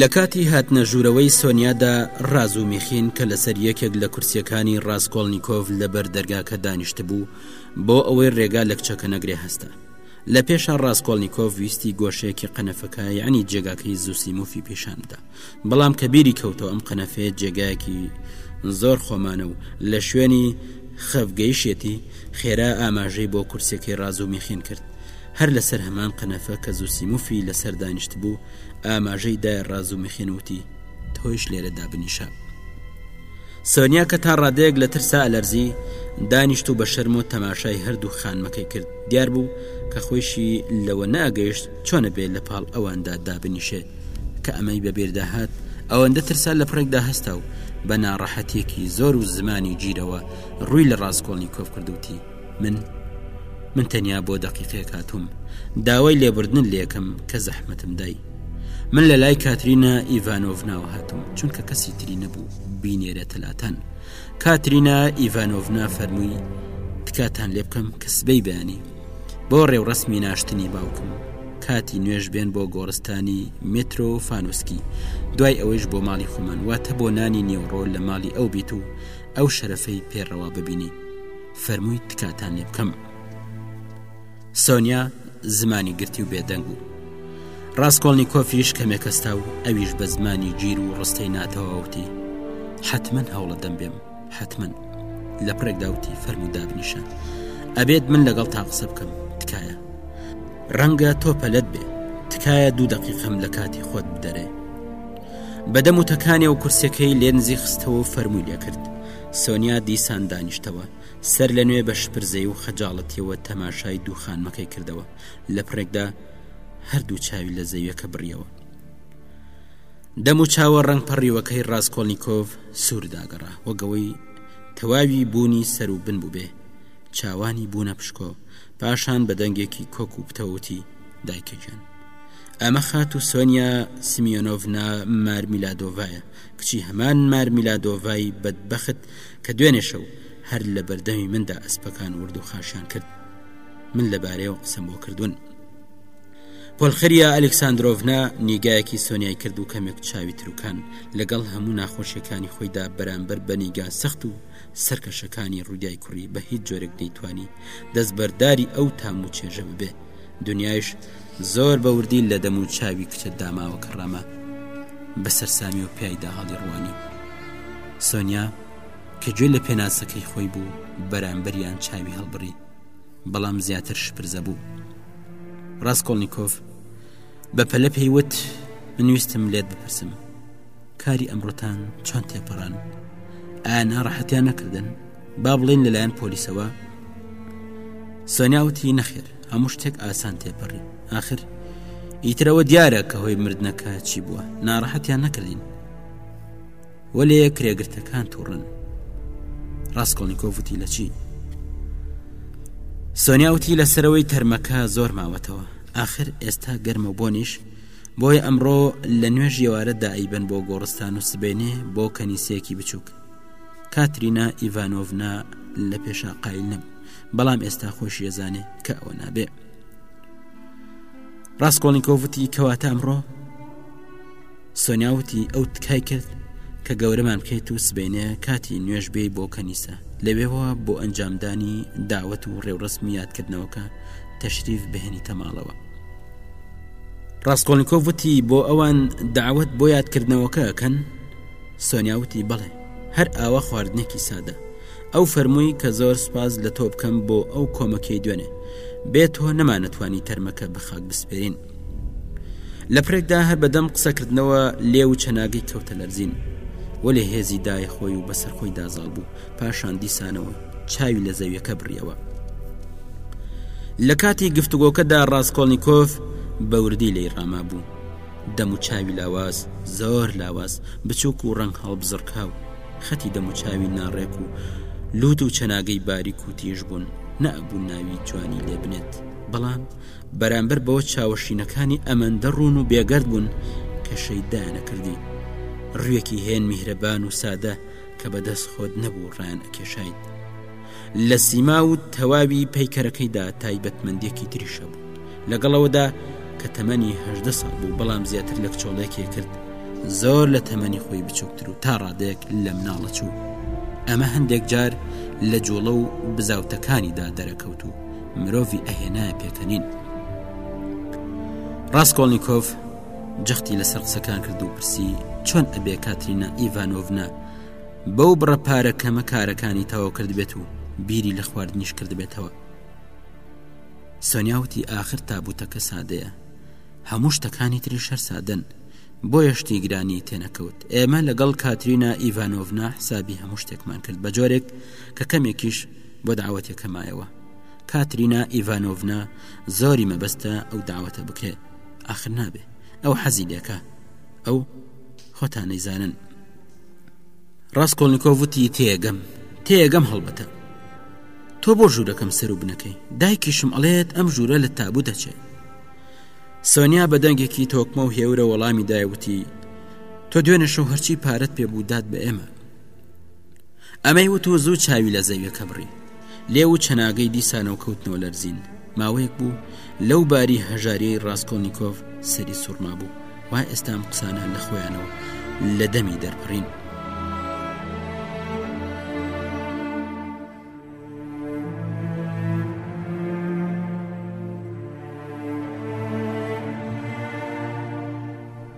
لە کاتی هاتنە ژوورەوەی سۆنیادا ڕاز و میخین کە لەسەر یەکێک لە کورسیەکانی ڕاستکۆڵنییکۆڤ لەبەر دەرگاکە دانیشتبوو بۆ ئەوەی ڕێگا لە کچەکە نەگرێ هەستە لە پێشا ڕاسکۆڵنیکۆڤ ویستی گۆشەیەکی قەنەفەکە یعنی جێگاکەی زوسیمۆفی پیشان بدا بەڵام کە بیری کەوتەوە ئەم قەنەفەیە جێگایەکی زۆر خۆمانە و لە شوێنی خەڤ گەیشێتی خێرا ئاماژەی بۆ کورسیەکەی ڕازو میخین کرد هەر لەسەر هەمان قەنەفە کە زوسیمۆفی لەسەر دانیشتبوو ئاماژەی دایە ڕازو میخین وتی تۆیش لێرە دابنیشە. سۆنیا کە تا ڕادەیەک لە ترسا ئەلەرزی، دانیشت و بە شەرم و تەماشای هەردوو خانمەکەی کرد، دیار بوو کە خۆیشی لەوە نەئەگەیشت چۆن ئەبێ لە پاڵ ئەواندا دابنیشێ، کە ئەمەی بە بیردا هات ئەوەندە ترسا لە پڕێکدا هەستا و بە ناڕەحەتیەکی زۆر و زمانی گیرەوە ڕووی لە ڕاسکۆڵنیکۆف کرد و وتی. من من تەنیا بۆ دەقیقێک هاتووم داوای لێبردن لێکم کە زەحمەتم دای من لە لای کاترینە ئیڤانۆڤناوە هاتم چونکە کەسی تری نەبوو بینێرە تەلاتان کاترینا ئیڤانۆڤنا فەرمووی تکاتان لێ بکەم کە سبەی بەیانی بۆ ڕێوڕسمی ناشتنی باوکم کاتی نوێژ بێن بۆ گۆڕستانی مترۆ فانوسکی دوای ئەوەیش بۆ ماڵی خۆمان واتە بۆ نانی نێوڕۆ لە ماڵی ئەو بیت و ئەو شەرەفەی پێڕەوا ببینی فەرمووی تکاتان لێ بکەم سۆنیا زمانی گرتی و بێدەنگ بوو ڕاستکۆڵنی کۆفیش کەمێکەستا و ئەویش بە زمانی گیر و ڕستەی ناتەواوتی حتمما هەوڵە دەم بێم حتمما لە پرێکداوتی فەرمودابنیشە ئەبێت من لەگەڵ تا قسە بکەم تکایە ڕەنگە تۆ پەلت بێ تکایە دوو دەقیقم لە کاتی خۆت بدەرێ بەدەم وتەکانی و کورسەکەی لێنزی خستەوە و فەرمووی لێکرد سۆنیا دیسان دانیشتەوە، سەر لە نوێ بە شپرزەی و خەجاڵەتیەوە تەماشای دوو خانمەکەی کردەوە، لە پڕێکدا هەردوو چاوی لە زەویەکە بڕیەوە. دەم و چاوە ڕەنگ پەڕیوەکەی ڕاستکۆڵنییکۆڤ سوور داگەڕا وەگەوەی تەواوی بوونی سەر و بن بووبێ، چاوانی بوونە پشکۆ، پاشان بە دەنگێکی کۆک و پتەوتی دایکە گیان. ئەمە خاتوو سۆنیا سمیۆنۆڤنا مارمیلادۆڤایە، کچی هەمان مارمیلادۆڤای بەدبەخت کە دوێنێ شەو هەر لە بەردەمی مندا ئەسپەکان ورد و خاشیان کرد من لەبارەیەوە قسەم بۆ کردوون پۆلخەریا ئەلکساندرۆڤنا نیگایەکی سۆنیای کرد و کەمێک چاوی تروکان لەگەڵ هەموو ناخۆشیەکانی خۆیدا بەرامبەر بە نیگا سەخت و سەرکەشەکانی ڕودای کوڕی بە هیچ جۆرێک دەیتوانی دەستبەرداری ئەو تام و چێژە ببێ دنیایش زۆر بە وردی لە دەم و چاوی کچە داماوەکە ڕامە بە سەرسامی و پیایدا هەڵی ڕوانی سۆنیا کە گوێ لە پێناسەکەی خۆی بوو بەرامبەریان چاوی هەڵبڕی بەڵام زیاتر شپرزە بوو ڕاستکۆڵنییکۆف بە پەلە پێیوت منویستم لێت بپرسم کاری ئەمڕۆتان چۆن تێپەڕان ئایا ناڕەحەتیان نەکردن با بڵین لەلایەن پۆلیسەوە سۆنیاوتی نەخێر هەموو شتێک ئاسان تێپەڕی ئاخر ئیترەوە دیارە کە هۆی مردنەکە چی بووە ناڕەحەتیان نەکردین وەلێ کرێگرتەکان توڕن ڕاستکۆنیکۆڤوتی لە چی سۆنیاوتی لە سەرەوەی تەرمەکە زۆر ماوەتەوە آخر ئێستا گەرمە بۆنیش بۆی ئەمڕۆ لە نوێژ ێوارە دائیبن بۆ گۆڕستان و سبێنێ بۆ کەنیسێکی بچووک کاترینا ئیڤانۆڤنا لە پێشا قایل نەبوو بەڵام ئێستا خۆشی ئەزانێ کە ئەوە نابێ ڕاستکۆڵنیکۆڤتی کەواتە ئەمڕۆ سۆنیاوتی ئەو تکای کرد کە گەورەمان بکەیت و سبینێ کاتی نوێژ بێ بۆ کەنیسە لەوێەوە بۆ ئەنجامدانی داوەت و ڕێوڕسمی یادکردنەوەکە تەشریف بهێنی تەماڵەوە ڕاستکۆنکۆ وتی بۆ ئەوان داوت بۆ یادکردنەوەکەکەن سۆنیاوتی بڵێ هەر ئاوا خواردنێکی سادە ئەو فەرمووی کە زۆر سپاس لە تۆ بکەم بۆ ئەو کۆمەکەی دوێنێ بێت تۆ نەمانەتوانی تەرمەکە بە خاک بسپێرین لە پرێکدا هەر بەدەم قسەکردنەوە لێ و چەناگەی کەوتە لەرزین وەێ هێزی دای خۆی و بەسەر خۆی دازاڵ بوو پاشان دیسانەوە چاوی لە زەویەکە بڕیەوە لە کاتی گفتوگۆکەدا ڕاستکۆڵنییکۆف بەوردی لی ڕاما بوو دەم و چاوی لاواز، زۆر لاواز، بچووک و ڕەنگ هەڵبزڕکاو، خەتی دەم و چاوی ناڕێک و لووت و چەناگەی باریک و تیژ بوون، نەئەبوو ناوی جوانی لێ بنێت، بەڵام بەرامبەر بەوە چاوە شینەکانی ئەمەندە ڕوون و بێگەرد بوون کە شەیدایان ئەکردی. ڕووێکی هێن میهرەبان و سادە کە بە دەست خۆت نەبوو ڕایان ئەکێشایت. لە سیما و تەواوی پەیکەرەکەیدا تایبەتمەندیەکی تریش هەبوو. لەگەڵ ئەوەدا کە تەمەنی هەدە ساڵ بوو بەڵام زیاتر لە کچۆڵێکێ کرد زۆر لە تەمەنی خۆی بچووکتر و تا ڕادێک لە مناڵە چوو ئەمە هەندێک جار لە جوڵە و بزاوتەکانیدا دەرەکەوت و مرۆڤی ئەهێنایە پێکەنین ڕاستکۆڵنییکۆف جەختی لەسەر قسەکان کرد و پرسی چۆن ئەبێ کاترینا ئیڤانۆڤنا بەو بڕە پارە کەمە کارەکانی تەواو کردبێت و بیری لە خواردنیش کردبێتەوە سۆنیا وتی ئاخر تابوتەکە سادەیە هەموو شتەکانی تریش هەر سادەن بۆیە شتی گرانی تێنەکەوت ئێمە لەگەڵ کاترینا ئیڤانۆڤنا حسابی هەموو شتێکمان کرد بە جۆرێک کە کەمێکیش بۆ داوەتێکە مایەوە کاترینا ئیڤانۆڤنا زۆری مەبەستە ئەو داوەتە بکرێ ئاخر نابێ ئەو حەزی لێکە ئەو خۆتانەی زانن ڕاسکۆلنیکۆڤ وتی تێگەم تێگەم هەڵبەتە تۆ بۆ ژوورەکەم سەر و بنەکەی دایکیشم ئەڵێت ئەم ژوورە لە تابوو دەچێت سۆنیا بە دەنگێکی تۆکمە و هێورە وەڵامی دایوتی تۆ دوێنێشە و هەرچی پارەت پێ بوو داد بە ئێمە ئەمەی وت و زوو چاوی لە زەویەکە بڕی لێو و چەناگەی دیسانەوە کەوتنەوە لەرزین ماوەیەک بوو لەو باری هەژاریەی ڕاستکۆلنییکۆڤ سەری سوورما بوو وا ئێستام قسانە لە خۆیانەوە لە دەمی دەرپڕین.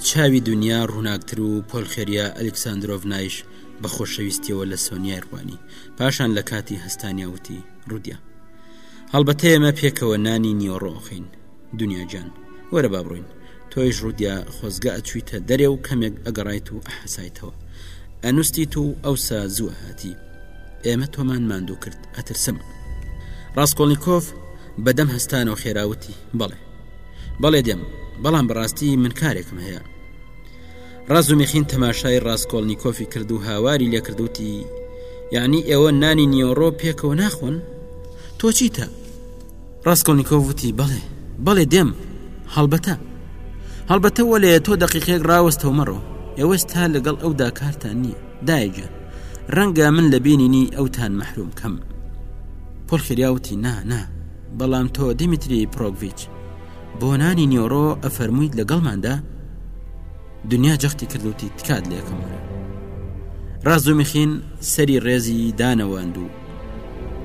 چاوی دونیا ڕووناکتر و پۆلخێریا ئەلیکساندرۆڤنایش بە خۆشەویستییەوە لە سۆنیای ڕوانی، پاشان لە کاتی هەستانیا وتی، ڕودیا! هەڵبەتە ئێمە پێکەوە نانی نیوەڕۆ ئۆخەین. دونیا گیان، وەرە با بڕۆین. تۆیش ڕودیا خۆزگە ئەچوویتە دەرێ و کەمێک ئەگەڕایت و ئەحەسایتەوە. ئەنوستیت و ئەوسا زوو ئەهاتی. ئێمە تۆمان ماندوو کرد، ئەترسم. ڕاسکۆڵنیکۆف بە دەم هەستانەوە خێرا وتی، بەڵێ، بەڵێ دێم، بەڵام بەڕاستی من کارێکم هەیە. ڕازومیخین تەماشای ڕاستکۆڵنیکۆفی کرد و هاواری لێکرد وتی، یعنی ئێوە نانی نیۆڕۆ پێکەوە ناخۆن؟ تۆ چیتە؟ ڕاستکۆڵنیکۆف وتی، بەڵێ، بەڵێ دێم، هەڵبەتە. هەڵبەتە وەلێ تۆ دەقیقێک ڕاوەستەوە مەڕۆ، ئێوەستا لەگەڵ ئەودا کارتان نییە، دایگە. ڕەنگە من لە بینینی ئەوتان مەحروم کەم. پۆل خێریاوتی، نا، نا. بەڵام تۆ دیمیتری پرۆگڤیچ بۆ نانی نیۆڕۆ ئەفەرموویت لەگەڵماندا دنیا جەختی کردوتی تکات لەکەم وەرە ڕازومیخین سەری ڕێزی دانەوەند و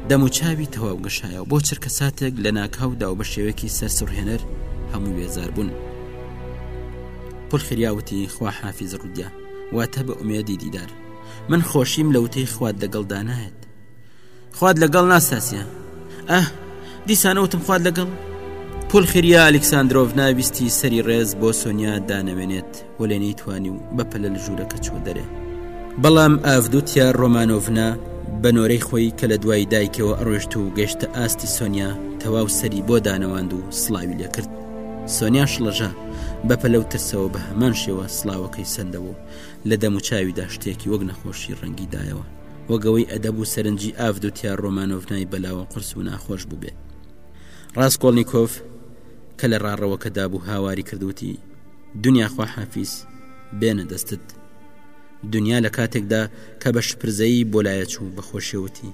دەموچاوی تەواو گەشایە بۆ چرکە ساتێک لە ناکاودا و بە شێوەیەکی سەرسوڕهێنەر هەموو وێزار بوون پلخریاوتی خوا حافیز ڕودیا واتە بە ئومێدی دیدار من خۆشیم لە وتەی خوات لەگەڵدا نایەت خوات لەگەڵ ناستاسیا ئە دیسانەوتم خوات لەگەڵ پل خریا ئەلکسسانندرۆڤ ناویستی سەری ڕێز بۆ سۆنیا دانەوێنێت و لێ نەیتوانی و بە پەلە لە ژوورەکە چۆ دەرێ بەڵام ئەفدوتیا ڕۆمانۆڤنا بە نۆرەی خۆی کە لە دوای دایکەوە ئەڕۆشت و گەشتە ئاستی سۆنیا تەواو سەری بۆ دانەواند و سلاوی لێ کرد سۆنیا شڵەژە بە پەلەو ترسەوە بە هەمان شێوە سلااوەکەی سندەوە لە دەموچاویدا شتێکی وەک نەخۆشی ڕەنگی دایەوە وەک ئەوەی ئەدەب و سەرنجی ئاڤد و تیا ڕۆمانۆڤنای بەلاوە قرس و ناخۆش بووبێ ڕاستکۆڵنییکۆف کە لە ڕاڕەوەکەدا بوو هاواری کردوتی دنیا خواحافیس بێنە دەستت دنیا لە کاتێکدا کە بە شپرزەیی بۆ لایە چوو بە خۆشیوتی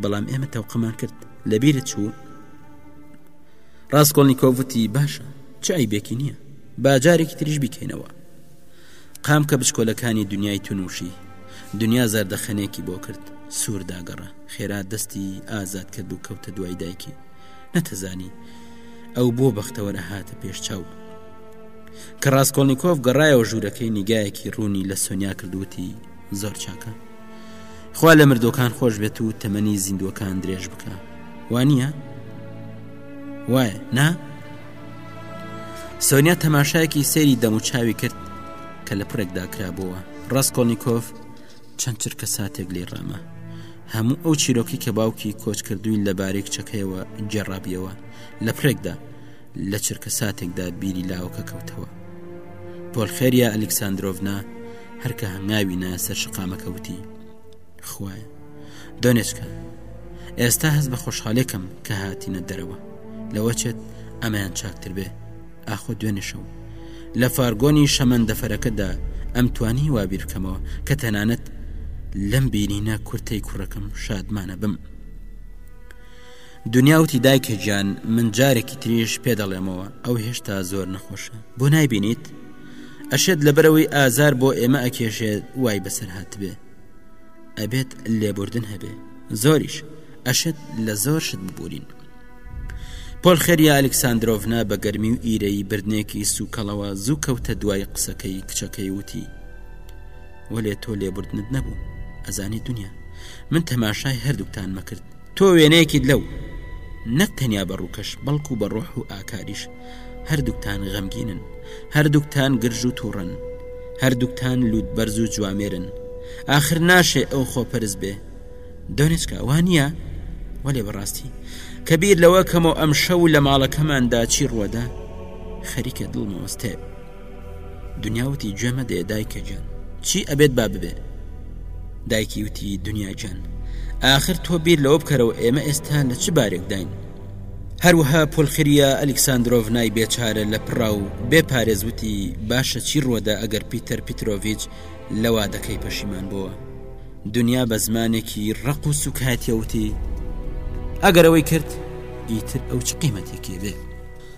بەڵام ئێمە تەوقەمان کرد لەبیرت چوو ڕاستکۆڵنییکۆڤوتی باشە چ ئەیبێکی نییە باجارێکی تریش بیکەینەوە قامکە بچکۆلەکانی دنیای تونوشی دنیا زەردەخەنێکی بۆ کرد سوورداگەڕە خێرا دەستی ئازاد کرد و کەوتە دوای دایکی نەتەزانی ئەو بۆ بەختەوەرە هاتە پێش چاو کە ڕاستکۆڵنییکۆف گەڕایەوە ژوورەکەی نیگایەکی ڕوونی لە سۆنیا کردوتی زۆر چاکە خوا لە مردوەکان خۆش بێت و تەمەنی زیندوەکان درێژ بکە وانە؟ وایە نا؟ سۆنیا تەماشایەکی سەیری دەموچاوی کرد کە لە پرێکدا کرابووە ڕاستکۆنییکۆف چەند چرکە ساتێک لێ ڕامە هەموو ئەو چیرۆکی کە باوکی کۆچکردوین لە باریک چەکەیەوە گێڕابیەوە لە پرێکدا لە چرکەساتێکدا بیری لاوەکە کەوتەوە پۆلخێریا ئەلیکساندرۆڤنا هەرکە هەنگاوی نایە سەر شقامەکە وتی خوایە دۆنێچکە ئێستا هەست بە خۆشحالێکم کە هاتینە دەرەوە لەوە چێت ئەمەیان چاکتر بێ ئاخۆ دوێنێشەو لە فارگۆنی شەمەند دەفەرەکەدا ئەم توانی وابیر بکەمەوە کە تەنانەت لەم بینینە کورتەی کوڕەکەم شادمانە بم دونیا وتی دایکە گیان من جارێکی تریش پێ دەڵێمەوە ئەو هێشتا زۆر نەخۆشە بۆ نایبینیت ئەشێت لەبەرەوەی ئازار بۆ ئێمە ئەکێشێت وای بەسەر هاتبێ ئەبێت لێبوردن هەبێ زۆریش ئەشێت لە زۆر شت ببورین پۆل خێریا ئەلکساندرۆڤنا بە گەرمی و ئیرەی بردنێکی سوکەڵەوە زوو کەوتە دوای قسەکەی کچەکەی وتی وەلێ تۆ لێبوردنت نەبوو ئەزانی دنیا من تەماشای هەردووکتان مەکرد تۆ وێنەیەکیت لەو نەک تەنیا بە ڕووکەش بەڵکو بە ڕۆح و ئاکاریش هەردووکتان غەمگینن هەردووکتان گرژ و تووڕن هەردووکتان لووت بەرز و جوامێرن آخر ناشێ ئەو خۆپەرز بێ دۆنێچکە وانە وەێ بەڕاستی کە بیر لەوە کەمەوە ئەم شەو لە ماڵەکەماندا چی ڕوەدا خەریکە دڵمەوەستێ دنیا وتی گوێ مەدەیە دایکە گیان چی ئەبێت با ببێ دایکی وتی دنیا گیان ئاخر تۆ بیر لەوە بکەرەوە ئێمە ئێستا لە چ بارێکداین هەروەها پۆلخریە ئەلکسسانندۆڤ نای بێچارە لە پڕا و بێ پارێزوتی باشە چی ڕوەدا ئەگەر پیتەر پیتۆڤچ لەوا دەکەی پەشیمان بووە دنیا بە زمانێکی ڕق و سوکایەتیەوتی ئەگەرەوەی کرد ئیتر ئەو چ قیمەتێکی بێت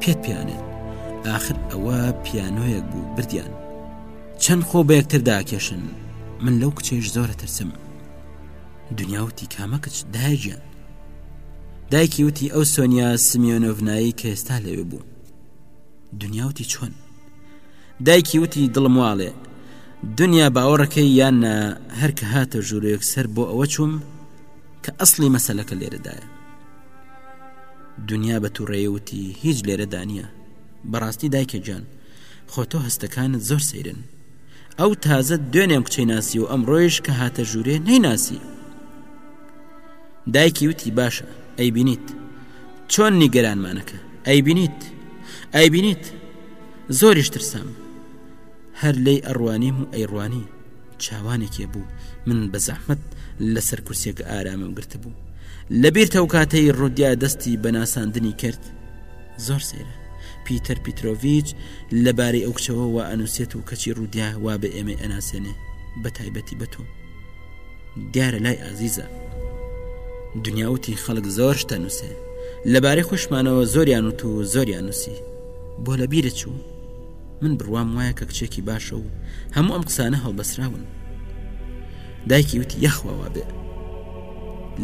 پێت پیانێت ئاخر ئەوە پیانۆیەک بوو بردیان چەند خۆ بە یەکتر داکێشن من لەو کچێش زۆرە ترسم دنیاوتی کامە کچ داگیان دایکی وتی ئەو سۆنیا سمیۆنۆڤنایی کە ئێستا لەوێ بوو دنیاوتی چۆن دایکی وتی دڵم واڵێ دنیا باوەڕەکەی یان نە هەرکە هاتە ژوورێک سەر بۆ ئەوە چوم کە ئەسڵی مەسلەکە لێرەدایە دنیا بە تووڕەیە وتی هیچ لێرە دانیە بەڕاستی دایکە گیان خۆ تۆ هەستەکانت زۆر سەیرن ئەو تازە دوێنێم کچەی ناسی و ئەم ڕۆیش کە هاتە ژوورێ نەیناسی دایکی وتی باشە ئەی بینیت چۆن نیگەرانمانەکە ئەی بینیت ئەی بینیت زۆریش ترسام هەر لێی ئەڕوانیم و ئەیڕوانی چاوانێکێ بوو من بە زەحمت لەسەر کورسێک ئارامم گرت بوو لەبیر تەو کاتەی ڕودیا دەستی بەناساندنی کرد زۆر سێرە پیتەر پیتۆڤچ لەبارەی ئەو کچەوە و ئەنووسێت و کەچی ڕودیا وا بە ئێمەی ئەناسێنێ بە تایبەتی بە تۆ دیارە لای ئازیزە دنیاوتی خەڵک زۆر شتە نووسێ لەبارەی خوشمانەوە زۆریان و تو زۆریان نووسی بۆ لە بیرە چوو من بڕوام وایە کە کچێکی باشە و هەموو ئەم قسانە هەڵبەسراون دایکی وتی یەخواوا بێ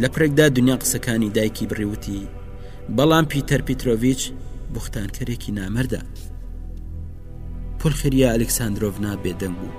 لە پرێکدا دنیا قسەکانی دایکی بڕیوتی بەڵام پیتەر پیتۆڤچ بختانکەرێکی نامەردە پرخریا ئەلکسسانندۆڤنا بێدەنگ بوو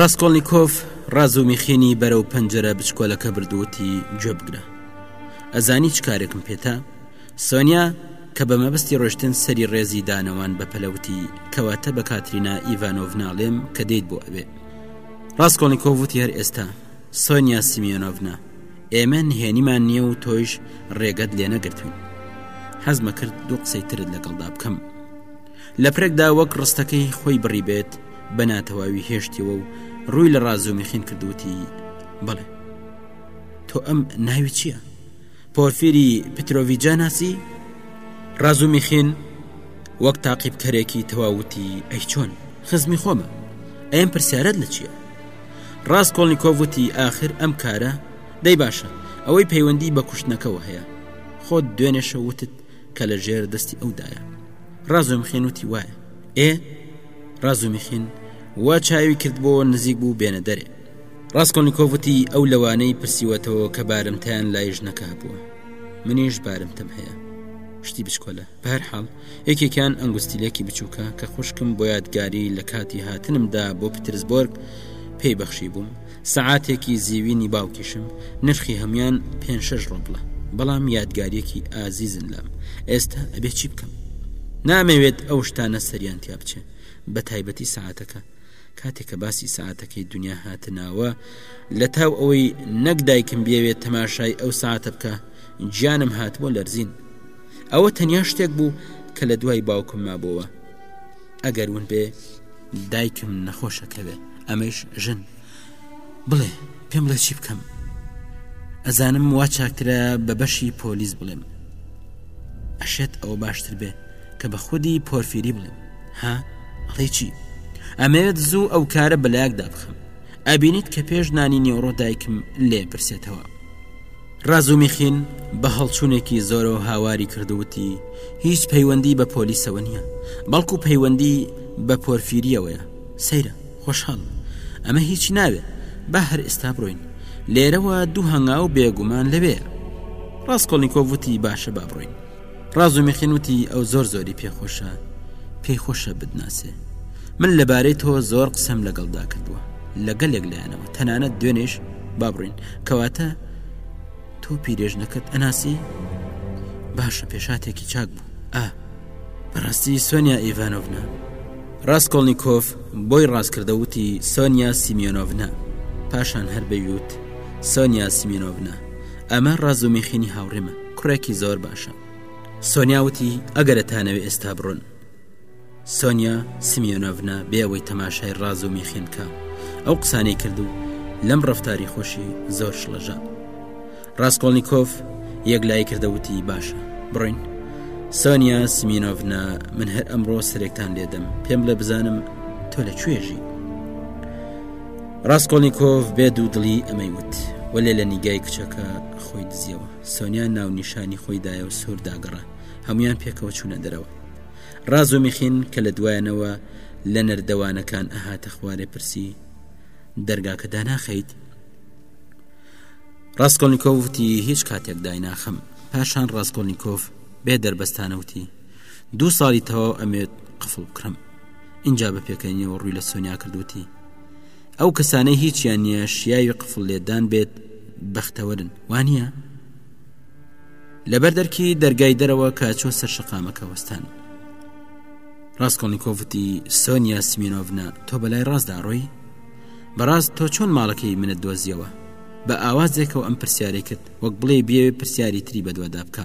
ڕاستکۆڵنییکۆف ڕاز و میخینی بەرەو پەنجەرە بچکۆلەکە بردووتی گوێ بگرە ئەزانی چ کارێکم پێتا سۆنیا کە بە مەبستی ڕۆشتن سەری ڕێزی دانەوان بە پەلەوتی کەواتە بە کاترینا ئیڤانۆڤ ناڵێم کە دەیت بۆ ئەوێ ڕاستکۆنیکۆڤوتی هەر ئێستا سۆنیا سیمیۆنۆڤنا ئێمە نهێنیمان نییە و تۆیش ڕێگەت لێ نەگرتوین حەزمە کرد دوو قسەی ترت لەگەڵدا بکەم لە پرێکدا وەک ڕستەکەی خۆی بڕی بێت بە ناتەواوی هێشتیەوە و ڕووی لە ڕازومیخین کردوتی بڵێ تۆ ئەم ناوی چییە؟ پۆرفیری پترۆڤی جاناسی؟ ڕازومیخین وەک تاقیبکەرێکی تەواوتی ئەی چۆن خزمی خۆمە ئەم پرسیارت لە چییە؟ ڕاستکۆلنییکۆڤ وتی ئاخر ئەم کارە دەی باشە ئەوەی پەیوەندی بە کوشتنەکەەوە هەیە خۆت دوێنێشە وتت کە لە ژێر دەستی ئەودایە ڕازۆم خێن وتی وایە ئێ ڕازومی خین وا چاوی کرد بۆ نزیک بوو بێنە دەرێ ڕاستکۆنیکۆڤتی ئەو لەوانەی پرسیوەتەوە کە بارمتەیان لای ژنەکە هەبووە منیش بارمتەم هەیە شتی بچکۆلە بەرحاڵ یەکێکیان ئەنگوستیلێکی بچووکە کە خوشکم بۆ یادگاری لە کاتی هاتنمدا بۆ پترسبۆرگ پێی بەخشی بووم سعاتێکی زیوینی باوکیشم نرخی هەمان پێ شەش ڕۆبڵە بەڵام یادگاریەکی ئازیزن لام ئێستا ئەبێ چی بکەم نامەوێت ئەو شتانە سەریان تیا بچێ بە تایبەتی سعاتەکە کاتێکە باسی سعاتەکەی دنیا هاتناوە لە تاو ئەوەی نەک دایکم بێوێت تەماشای ئەو ساعتە بکە گیانم هاتبوو لەرزین ئەوە تەنیا شتێک بوو کە لە دوای باوکم مابووە ئەگەر ون بێ دایکم نەخۆشەکەوێ ئەمەش ژن بڵێ پێم بڵێ چی بکەم ئەزانم وا چاکترە بە بەشی پۆلیس بڵێم ئەشێت ئەوە باشتر بێ کە بە خودی پۆرفیری بڵێم ها ئەڵێ چی ئەمەوێت زوو ئەو کارە بەلایەکدا بخەم ئەبینیت کە پێش نانی نێوڕۆ دایکم لێ پرسێتەوە رازومیخین بە هەڵچوونێکی زۆرەوە هاواری کرد و وتی، هیچ پەیوەندی بە پۆلیسەوە نییە، بەڵکو پەیوەندی بە پۆرفیرییەوەیە. سەیرە، خۆشحاڵم. ئەمە هیچی ناوێ. با هەر ئێستا بڕۆین. لێرەوە دوو هەنگاو بێگومان لەوێیە. ڕاسکۆڵنیکۆڤ وتی، باشە با بڕۆین. ڕازومیخین وتی ئەو زۆر زۆری پێخۆشە پێی خۆشە بدناسێ من لەبارەی تۆ زۆر قسەم لەگەڵدا کردووە لە گەلێک لایەنەوە تەنانەت دوێنێش بابڕین کەواتە تۆ پیرێژ نەکرد ئەناسی باشە پێشاتێکی چاک بوو ئا بەڕاستی سۆنیا ئیڤانۆڤنا ڕاستکۆڵنییکۆف بۆی ڕاستکردە وتی سۆنیا سیمیۆنۆڤنا پاشان هەر بەویوت سۆنیا سیمیۆنۆڤنا ئەمە ڕازومیخینی هاوڕێمە کوڕێکی زۆر باشە سۆنیاوتی ئەگەر تانەوێ ئێستا بڕۆن سۆنیا سمیۆنۆڤنا بێەوەی تەماشای ڕاز و میخینکە ئەو قسانەی کرد و لەم ڕفتاری خۆشی زۆر شڵەژە ڕاستکۆڵنییکۆف یەک لای کردەوتی باشە بڕین سۆنیا سمینۆڤنا من هەر ئەمڕۆ سرێکتان لێدەم پێم بڵێ بزانم تۆ لە کوێژی ڕاستکۆلنییکۆف بێ دوو دڵی ئەمەی وت وەلێ لە نیگای کچەکە خۆی دزیەوە سۆنیا ناونیشانی خۆی دایە و سوور داگەڕا هەمویان پێکەوە چوونە دەرەوە ڕاز و میخین کە لە دوایانەوە لە نەردەوانەکان ئەهاتە خوارێ پرسی دەرگاکە داناخەیت ڕاستکۆلنیکۆڤتی هیچ کاتێک دایناخەم پاشان ڕاستکۆلنیکۆف بێ دەربەستانەوتی دوو ساڵی تەواو ئەمێت قفڵ بکڕم اینجا بە پێکەنیەوە ڕووی لە سۆنیا کردوتی ئەو کەسانەی هیچیان نیە شیاوی قفڵ لێدان بێت بەختەوەرن وانە؟ لەبەر دەرکی دەرگای دەرەوە کە چۆ سەر شەقامەکە وەستان ڕاستکۆڵنییکۆڤتی سۆنیا سمینۆڤنا تۆ بەلای ڕاستدا ڕۆی بەڕاست تۆ چۆن ماڵەکەی منت دۆزیەوە بە ئاوازێکەوە ئەم پرسیارێکت وەک بڵێ بێ پرسیاری تری بەدووادا بکە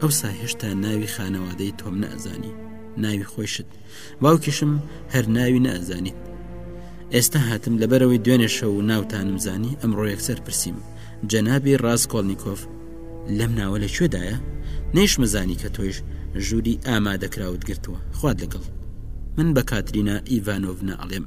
ئەوسا هێشتا ناوی خانەوادەی تۆم نەزانی ناوی خۆشت باوکیشم هەر ناوی نازانیت ئێستا هاتم لەبەرەوەی دوێنێ شەو و ناوتانم زانی ئەمڕۆ یەکسەر پرسییم جەنابی ڕاستکۆلنییکۆف لەم ناوە لە کوێدایە نەیشمەزانی کە تۆیش ژووری ئامادەکراوت گرتووە خوارد لەگەڵ من بە کاترینا ئیڤانۆڤنا ئەڵێم